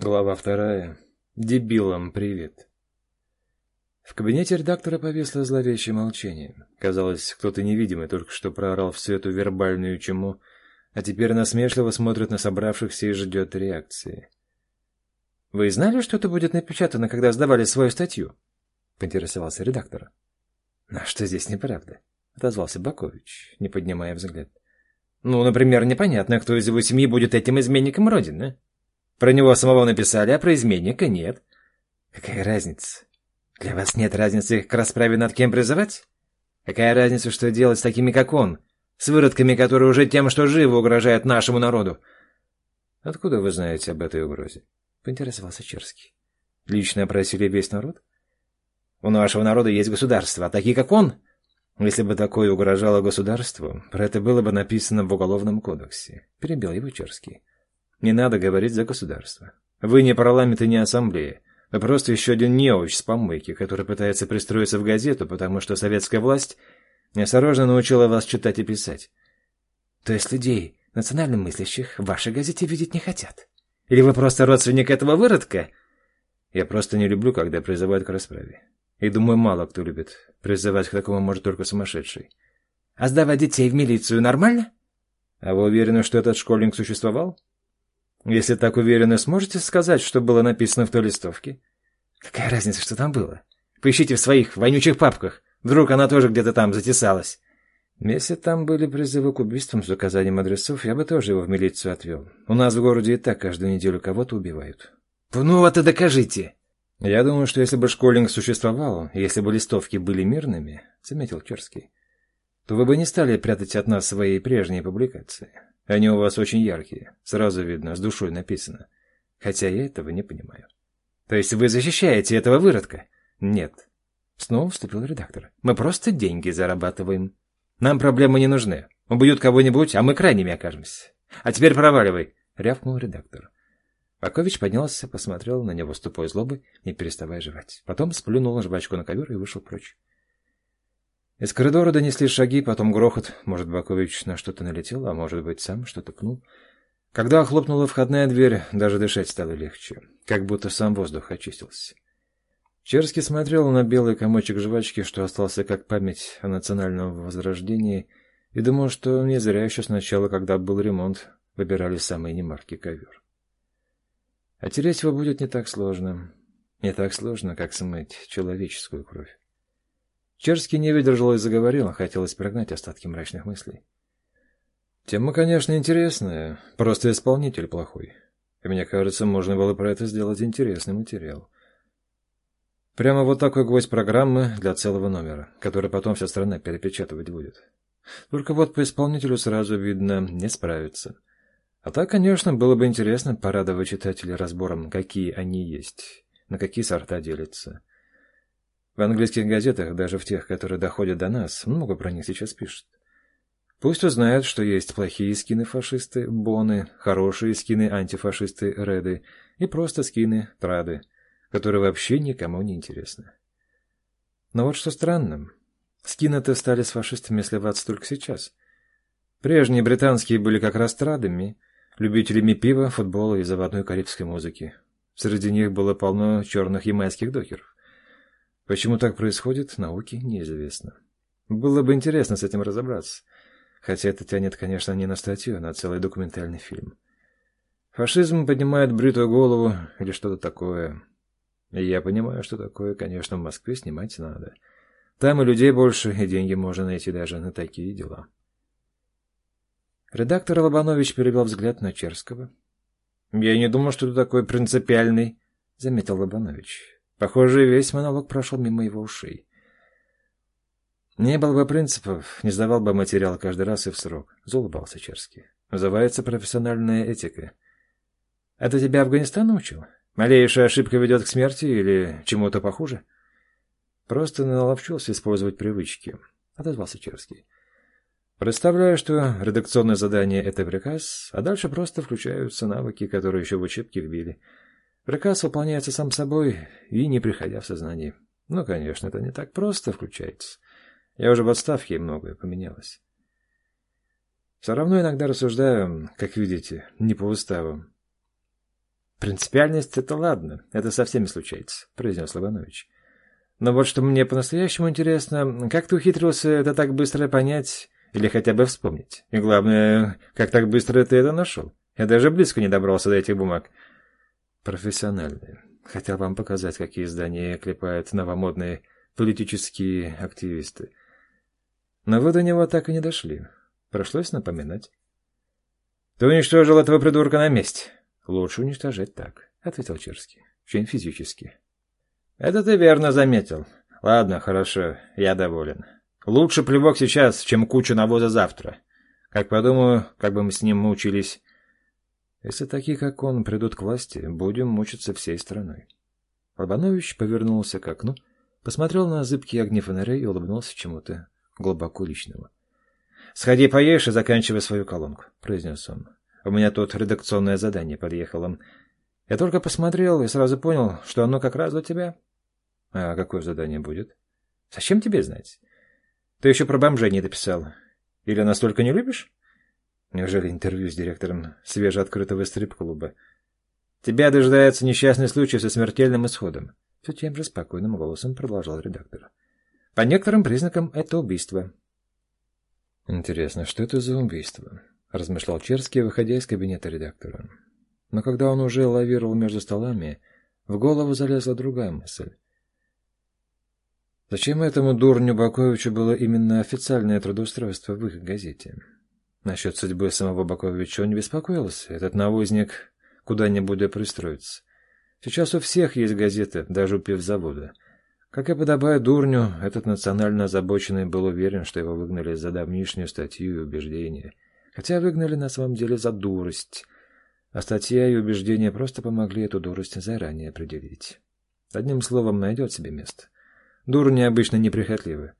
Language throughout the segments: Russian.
Глава вторая. Дебилам привет. В кабинете редактора повисло зловещее молчание. Казалось, кто-то невидимый только что проорал всю эту вербальную чему, а теперь насмешливо смотрит на собравшихся и ждет реакции. «Вы знали, что это будет напечатано, когда сдавали свою статью?» — поинтересовался редактор. «А что здесь неправда?» — отозвался Бакович, не поднимая взгляд. «Ну, например, непонятно, кто из его семьи будет этим изменником Родины». Про него самого написали, а про изменника нет. Какая разница? Для вас нет разницы к расправе над кем призывать? Какая разница, что делать с такими, как он? С выродками, которые уже тем, что живы, угрожают нашему народу? Откуда вы знаете об этой угрозе? Поинтересовался Черский. Лично опросили весь народ? У нашего народа есть государство, а такие, как он... Если бы такое угрожало государству, про это было бы написано в Уголовном кодексе. Перебил его Черский. Не надо говорить за государство. Вы не парламент и не ассамблея. Вы просто еще один неуч с помойки, который пытается пристроиться в газету, потому что советская власть неосторожно научила вас читать и писать. То есть людей, национально мыслящих, в вашей газете видеть не хотят? Или вы просто родственник этого выродка? Я просто не люблю, когда призывают к расправе. И думаю, мало кто любит. Призывать к такому может только сумасшедший. А сдавать детей в милицию нормально? А вы уверены, что этот школьник существовал? Если так уверены, сможете сказать, что было написано в той листовке? Какая разница, что там было? Поищите в своих вонючих папках. Вдруг она тоже где-то там затесалась. Если там были призывы к убийствам с указанием адресов, я бы тоже его в милицию отвел. У нас в городе и так каждую неделю кого-то убивают. Ну вот и докажите. Я думаю, что если бы школьник существовал, если бы листовки были мирными, заметил Черский, то вы бы не стали прятать от нас свои прежние публикации. Они у вас очень яркие. Сразу видно, с душой написано. Хотя я этого не понимаю. То есть вы защищаете этого выродка? Нет. Снова вступил редактор. Мы просто деньги зарабатываем. Нам проблемы не нужны. Убьют кого-нибудь, а мы крайними окажемся. А теперь проваливай, рявкнул редактор. Пакович поднялся, посмотрел на него с тупой злобой, не переставая жевать. Потом сплюнул жвачку на ковер и вышел прочь. Из коридора донесли шаги, потом грохот. Может, Бакович на что-то налетел, а может быть, сам что-то пнул. Когда хлопнула входная дверь, даже дышать стало легче, как будто сам воздух очистился. Черский смотрел на белый комочек жвачки, что остался как память о национальном возрождении, и думал, что не зря еще сначала, когда был ремонт, выбирали самый немаркий ковер. А его будет не так сложно. Не так сложно, как смыть человеческую кровь. Черский не выдержал и заговорил, хотелось прогнать остатки мрачных мыслей. Тема, конечно, интересная, просто исполнитель плохой. И мне кажется, можно было про это сделать интересный материал. Прямо вот такой гвоздь программы для целого номера, который потом вся страна перепечатывать будет. Только вот по исполнителю сразу видно, не справится. А так, конечно, было бы интересно порадовать читателей разбором, какие они есть, на какие сорта делятся. В английских газетах, даже в тех, которые доходят до нас, много про них сейчас пишут. Пусть узнают, что есть плохие скины-фашисты, боны, хорошие скины-антифашисты, реды и просто скины-трады, которые вообще никому не интересны. Но вот что странно. Скины-то стали с фашистами сливаться только сейчас. Прежние британские были как раз традами, любителями пива, футбола и заводной карибской музыки. Среди них было полно черных ямайских докеров. Почему так происходит, науке неизвестно. Было бы интересно с этим разобраться. Хотя это тянет, конечно, не на статью, а на целый документальный фильм. Фашизм поднимает бритую голову или что-то такое. И я понимаю, что такое, конечно, в Москве снимать надо. Там и людей больше, и деньги можно найти даже на такие дела. Редактор Лобанович перевел взгляд на Черского. «Я не думал, что ты такой принципиальный», — заметил Лобанович. Похоже, весь монолог прошел мимо его ушей. Не было бы принципов, не сдавал бы материал каждый раз и в срок. Заулыбался Черский. Называется профессиональная этика. Это тебя Афганистан научил? Малейшая ошибка ведет к смерти или чему-то похуже? Просто наловчился использовать привычки. Отозвался Черский. Представляю, что редакционное задание — это приказ, а дальше просто включаются навыки, которые еще в учебке вбили. Приказ выполняется сам собой и не приходя в сознание. Ну, конечно, это не так просто включается. Я уже в отставке, и многое поменялось. Все равно иногда рассуждаю, как видите, не по уставу. «Принципиальность — это ладно, это со всеми случается», — произнес Лобанович. «Но вот что мне по-настоящему интересно, как ты ухитрился это так быстро понять или хотя бы вспомнить? И главное, как так быстро ты это нашел? Я даже близко не добрался до этих бумаг». «Профессиональные. Хотел вам показать, какие издания клепают новомодные политические активисты. Но вы до него так и не дошли. Пришлось напоминать». «Ты уничтожил этого придурка на месте». «Лучше уничтожать так», — ответил Черский, чем физически. «Это ты верно заметил. Ладно, хорошо, я доволен. Лучше плевок сейчас, чем куча навоза завтра. Как подумаю, как бы мы с ним мучились. Если такие, как он, придут к власти, будем мучиться всей страной». Лобанович повернулся к окну, посмотрел на зыбкие огни фонарей и улыбнулся чему-то глубоко личному. «Сходи поешь и заканчивай свою колонку», — произнес он. У меня тут редакционное задание подъехало. Я только посмотрел и сразу понял, что оно как раз для тебя. А какое задание будет? Зачем тебе знать? Ты еще про бомжей не дописал. Или настолько не любишь? Неужели интервью с директором свежеоткрытого стрип-клуба? Тебя дожидается несчастный случай со смертельным исходом. Все тем же спокойным голосом продолжал редактор. По некоторым признакам это убийство. Интересно, что это за убийство? — размышлял Черский, выходя из кабинета редактора. Но когда он уже лавировал между столами, в голову залезла другая мысль. Зачем этому дурню Баковичу было именно официальное трудоустройство в их газете? Насчет судьбы самого Баковича он не беспокоился. Этот навозник куда-нибудь да пристроится. Сейчас у всех есть газеты, даже у пивзавода. Как и подобает дурню, этот национально озабоченный был уверен, что его выгнали за давнишнюю статью и убеждения — Хотя выгнали на самом деле за дурость, а статья и убеждения просто помогли эту дурость заранее определить. Одним словом, найдет себе место. Дурни обычно неприхотливы.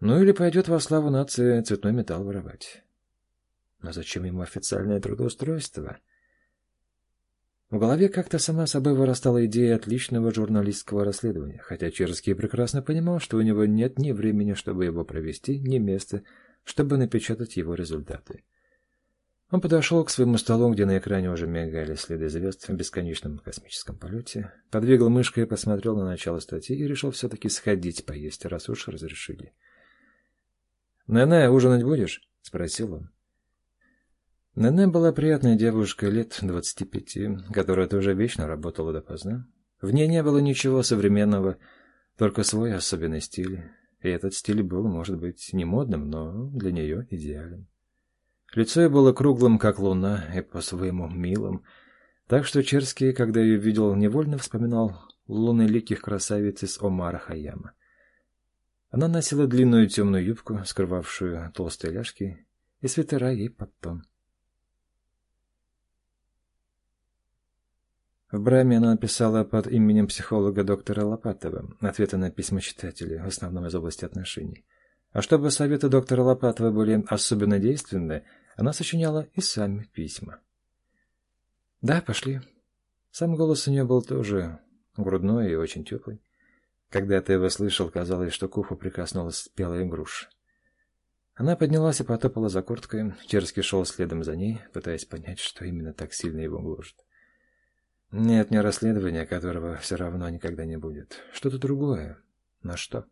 Ну или пойдет во славу нации цветной металл воровать. Но зачем ему официальное трудоустройство? В голове как-то сама собой вырастала идея отличного журналистского расследования, хотя Черский прекрасно понимал, что у него нет ни времени, чтобы его провести, ни места, чтобы напечатать его результаты. Он подошел к своему столу, где на экране уже мигали следы звезд в бесконечном космическом полете, подвигал мышкой и посмотрел на начало статьи и решил все-таки сходить поесть, раз уж разрешили. «Нене, ужинать будешь?» — спросил он. Нене была приятная девушка лет двадцати пяти, которая тоже вечно работала допоздна. В ней не было ничего современного, только свой особенный стиль, и этот стиль был, может быть, не модным, но для нее идеален. Лицо ее было круглым, как луна, и по-своему милым, так что Черский, когда ее видел, невольно вспоминал лунноликих красавиц из Омара Хаяма. Она носила длинную темную юбку, скрывавшую толстые ляжки, и свитера ей под тон. В Браме она написала под именем психолога доктора Лопатова ответы на письма читателей, в основном из области отношений. А чтобы советы доктора Лопатова были особенно действенны, она сочиняла и сами письма. «Да, пошли». Сам голос у нее был тоже грудной и очень теплый. Когда ты его слышал, казалось, что к уху прикоснулась спелая груша. Она поднялась и потопала за курткой. Черский шел следом за ней, пытаясь понять, что именно так сильно его гложет. Нет, не расследования, которого все равно никогда не будет. Что-то другое. На что?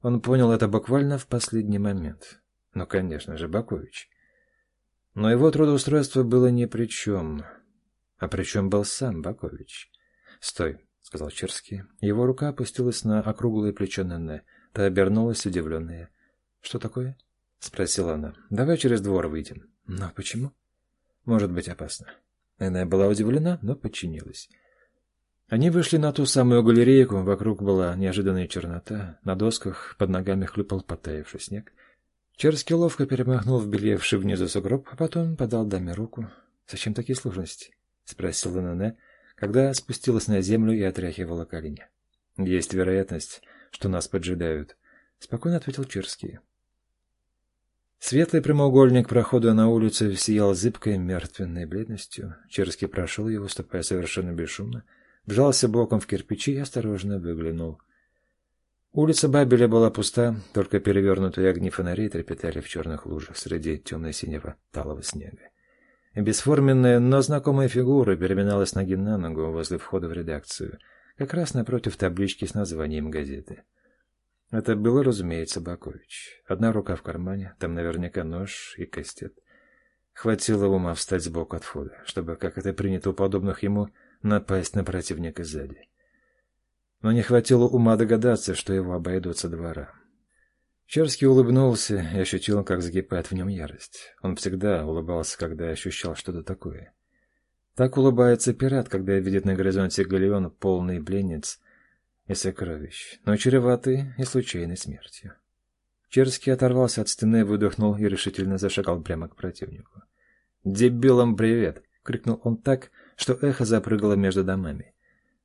Он понял это буквально в последний момент. Ну, конечно же, Бакович. Но его трудоустройство было ни при чем. А при чем был сам Бакович? «Стой», — сказал Черский. Его рука опустилась на округлое плечо Нене. Та обернулась, удивленная. «Что такое?» — спросила она. «Давай через двор выйдем». «Но почему?» «Может быть опасно». Она была удивлена, но подчинилась. Они вышли на ту самую галерейку, вокруг была неожиданная чернота, на досках под ногами хлюпал потаявший снег. Черский ловко перемахнул в белевший внизу сугроб, а потом подал даме руку. «Зачем такие сложности?» — спросила Нене, когда спустилась на землю и отряхивала колени. «Есть вероятность, что нас поджидают», — спокойно ответил Черский. Светлый прямоугольник прохода на улицу сиял зыбкой мертвенной бледностью. Черский прошел его, ступая совершенно бесшумно, вжался боком в кирпичи и осторожно выглянул. Улица Бабеля была пуста, только перевернутые огни фонарей трепетали в черных лужах среди темно-синего талого снега. бесформенная, но знакомая фигура переминалась ноги на ногу возле входа в редакцию, как раз напротив таблички с названием газеты. Это был, разумеется, Бакович. Одна рука в кармане, там наверняка нож и кастет. Хватило ума встать сбоку от входа, чтобы, как это принято у подобных ему, напасть на противника сзади. Но не хватило ума догадаться, что его обойдут со двора. Черский улыбнулся и ощутил, как закипает в нем ярость. Он всегда улыбался, когда ощущал что-то такое. Так улыбается пират, когда видит на горизонте галеон полный пленниц и сокровищ, но чреватый и случайной смертью. Черский оторвался от стены, выдохнул и решительно зашагал прямо к противнику. «Дебилам привет!» — крикнул он так, что эхо запрыгало между домами.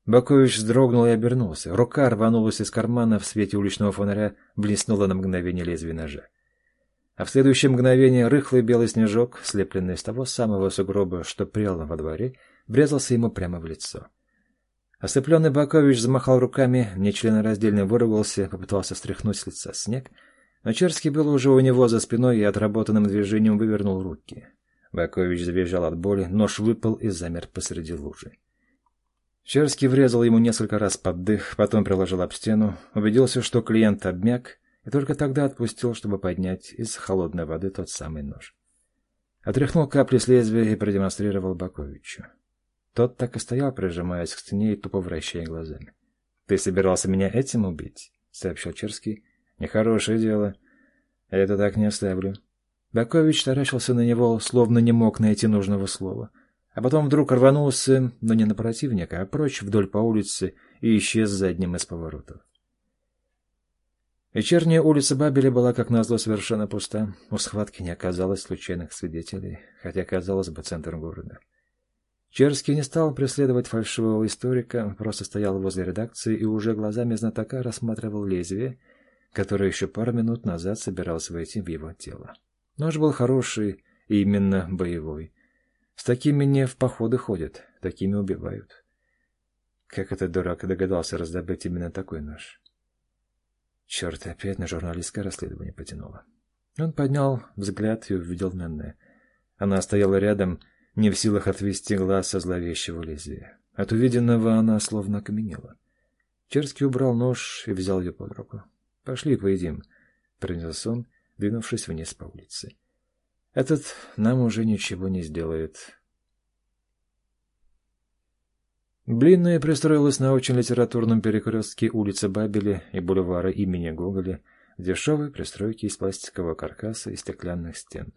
Бакович вздрогнул и обернулся. Рука рванулась из кармана в свете уличного фонаря, блеснула на мгновение лезвие ножа. А в следующее мгновение рыхлый белый снежок, слепленный из того самого сугроба, что прел во дворе, врезался ему прямо в лицо. Ослепленный Бакович замахал руками, нечленораздельно выругался, попытался стряхнуть с лица снег, но Черский был уже у него за спиной и отработанным движением вывернул руки. Бакович завизжал от боли, нож выпал и замер посреди лужи. Черский врезал ему несколько раз под дых, потом приложил об стену, убедился, что клиент обмяк, и только тогда отпустил, чтобы поднять из холодной воды тот самый нож. Отряхнул капли с лезвия и продемонстрировал Баковичу. Тот так и стоял, прижимаясь к стене и тупо вращая глазами. — Ты собирался меня этим убить? — сообщил Черский. — Нехорошее дело. Это так не оставлю. Бакович таращился на него, словно не мог найти нужного слова — а потом вдруг рванулся, но не на противника, а прочь вдоль по улице и исчез за одним из поворотов. Вечерняя улица Бабеля была, как назло, совершенно пуста. У схватки не оказалось случайных свидетелей, хотя, казалось бы, центр города. Черский не стал преследовать фальшивого историка, просто стоял возле редакции и уже глазами знатока рассматривал лезвие, которое еще пару минут назад собирался войти в его тело. Нож был хороший и именно боевой. С такими не в походы ходят, такими убивают. Как этот дурак догадался раздобыть именно такой нож? Черт, опять на журналистское расследование потянуло. Он поднял взгляд и увидел Нанне. Она стояла рядом, не в силах отвести глаз со зловещего лезвия. От увиденного она словно окаменела. Черский убрал нож и взял ее под руку. «Пошли, поедим», — принес он, двинувшись вниз по улице. Этот нам уже ничего не сделает. Блинная пристроилась на очень литературном перекрестке улицы Бабеля и бульвара имени Гоголя, дешевой пристройки из пластикового каркаса и стеклянных стен.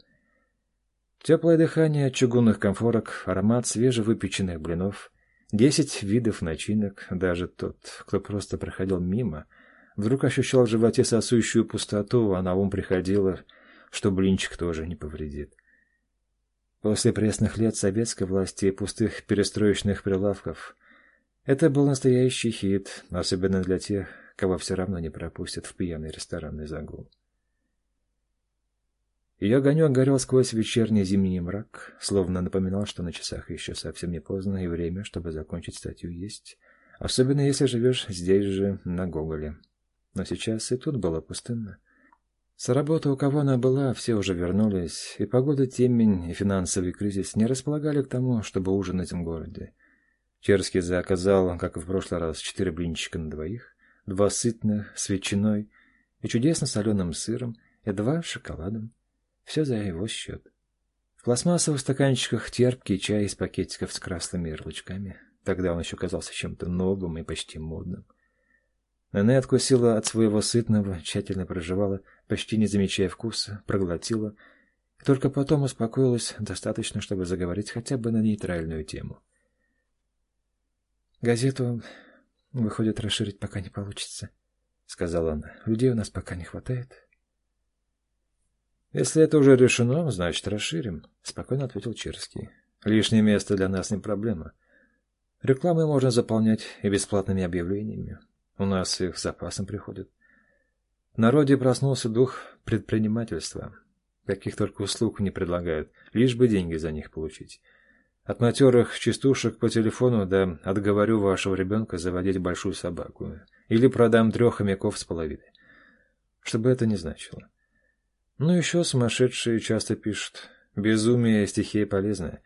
Теплое дыхание чугунных комфорок, аромат свежевыпеченных блинов, десять видов начинок, даже тот, кто просто проходил мимо, вдруг ощущал в животе сосущую пустоту, а на ум приходило что блинчик тоже не повредит. После пресных лет советской власти и пустых перестроечных прилавков это был настоящий хит, особенно для тех, кого все равно не пропустят в пьяный ресторанный загул. Ее огонек горел сквозь вечерний зимний мрак, словно напоминал, что на часах еще совсем не поздно и время, чтобы закончить статью есть, особенно если живешь здесь же, на Гоголе. Но сейчас и тут было пустынно. С работы, у кого она была, все уже вернулись, и погода, темень и финансовый кризис не располагали к тому, чтобы ужинать в городе. Черский заказал, как и в прошлый раз, четыре блинчика на двоих, два сытных, с ветчиной и чудесно соленым сыром, и два с шоколадом. Все за его счет. В пластмассовых стаканчиках терпкий чай из пакетиков с красными ярлычками. Тогда он еще казался чем-то новым и почти модным. Нене откусила от своего сытного, тщательно проживала, почти не замечая вкуса, проглотила, и только потом успокоилась достаточно, чтобы заговорить хотя бы на нейтральную тему. «Газету, выходит, расширить пока не получится», — сказала она. «Людей у нас пока не хватает». «Если это уже решено, значит, расширим», — спокойно ответил Черский. «Лишнее место для нас не проблема. Рекламы можно заполнять и бесплатными объявлениями. У нас их с запасом приходит. В народе проснулся дух предпринимательства. Каких только услуг не предлагают, лишь бы деньги за них получить. От матерых частушек по телефону да отговорю вашего ребенка заводить большую собаку. Или продам трех хомяков с половиной. Что бы это ни значило. Ну, еще сумасшедшие часто пишут. Безумие — стихия полезная.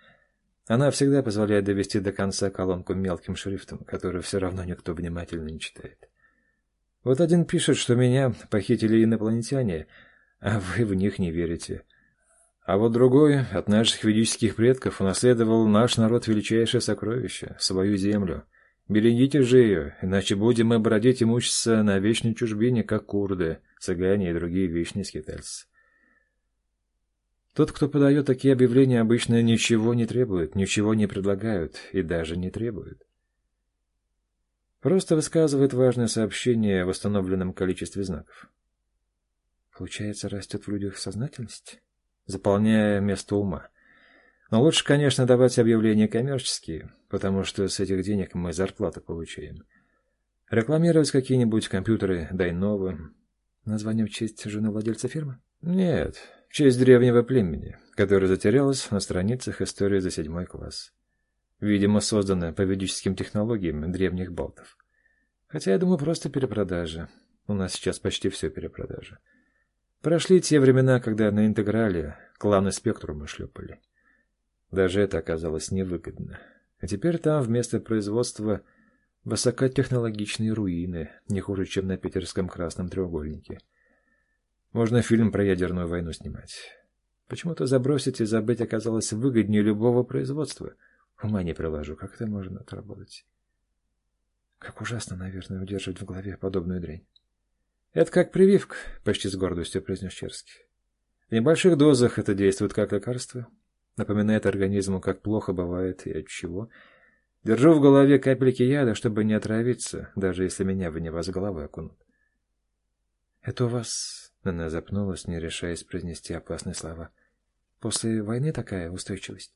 Она всегда позволяет довести до конца колонку мелким шрифтом, который все равно никто внимательно не читает. Вот один пишет, что меня похитили инопланетяне, а вы в них не верите. А вот другой от наших ведических предков унаследовал наш народ величайшее сокровище — свою землю. Берегите же ее, иначе будем мы бродить и мучиться на вечной чужбине, как курды, цыгане и другие вечные скитальцы. Тот, кто подает такие объявления, обычно ничего не требует, ничего не предлагают и даже не требует. Просто высказывает важное сообщение в восстановленном количестве знаков. Получается, растет в людях сознательность, заполняя место ума. Но лучше, конечно, давать объявления коммерческие, потому что с этих денег мы зарплату получаем. Рекламировать какие-нибудь компьютеры Дайнова. Название в честь жены владельца фирмы? Нет, честь древнего племени, которое затерялось на страницах истории за седьмой класс. Видимо, создано по ведическим технологиям древних балтов. Хотя, я думаю, просто перепродажа. У нас сейчас почти все перепродажа. Прошли те времена, когда на интеграле кланы спектрума шлепали. Даже это оказалось невыгодно. А теперь там вместо производства высокотехнологичные руины, не хуже, чем на питерском красном треугольнике. Можно фильм про ядерную войну снимать. Почему-то забросить и забыть оказалось выгоднее любого производства. Ума не приложу, как это можно отработать? Как ужасно, наверное, удерживать в голове подобную дрянь. Это как прививка, почти с гордостью произнес Черский. В небольших дозах это действует как лекарство. Напоминает организму, как плохо бывает и от чего. Держу в голове капельки яда, чтобы не отравиться, даже если меня в него с головы окунут. Это у вас она запнулась, не решаясь произнести опасные слова. «После войны такая устойчивость?»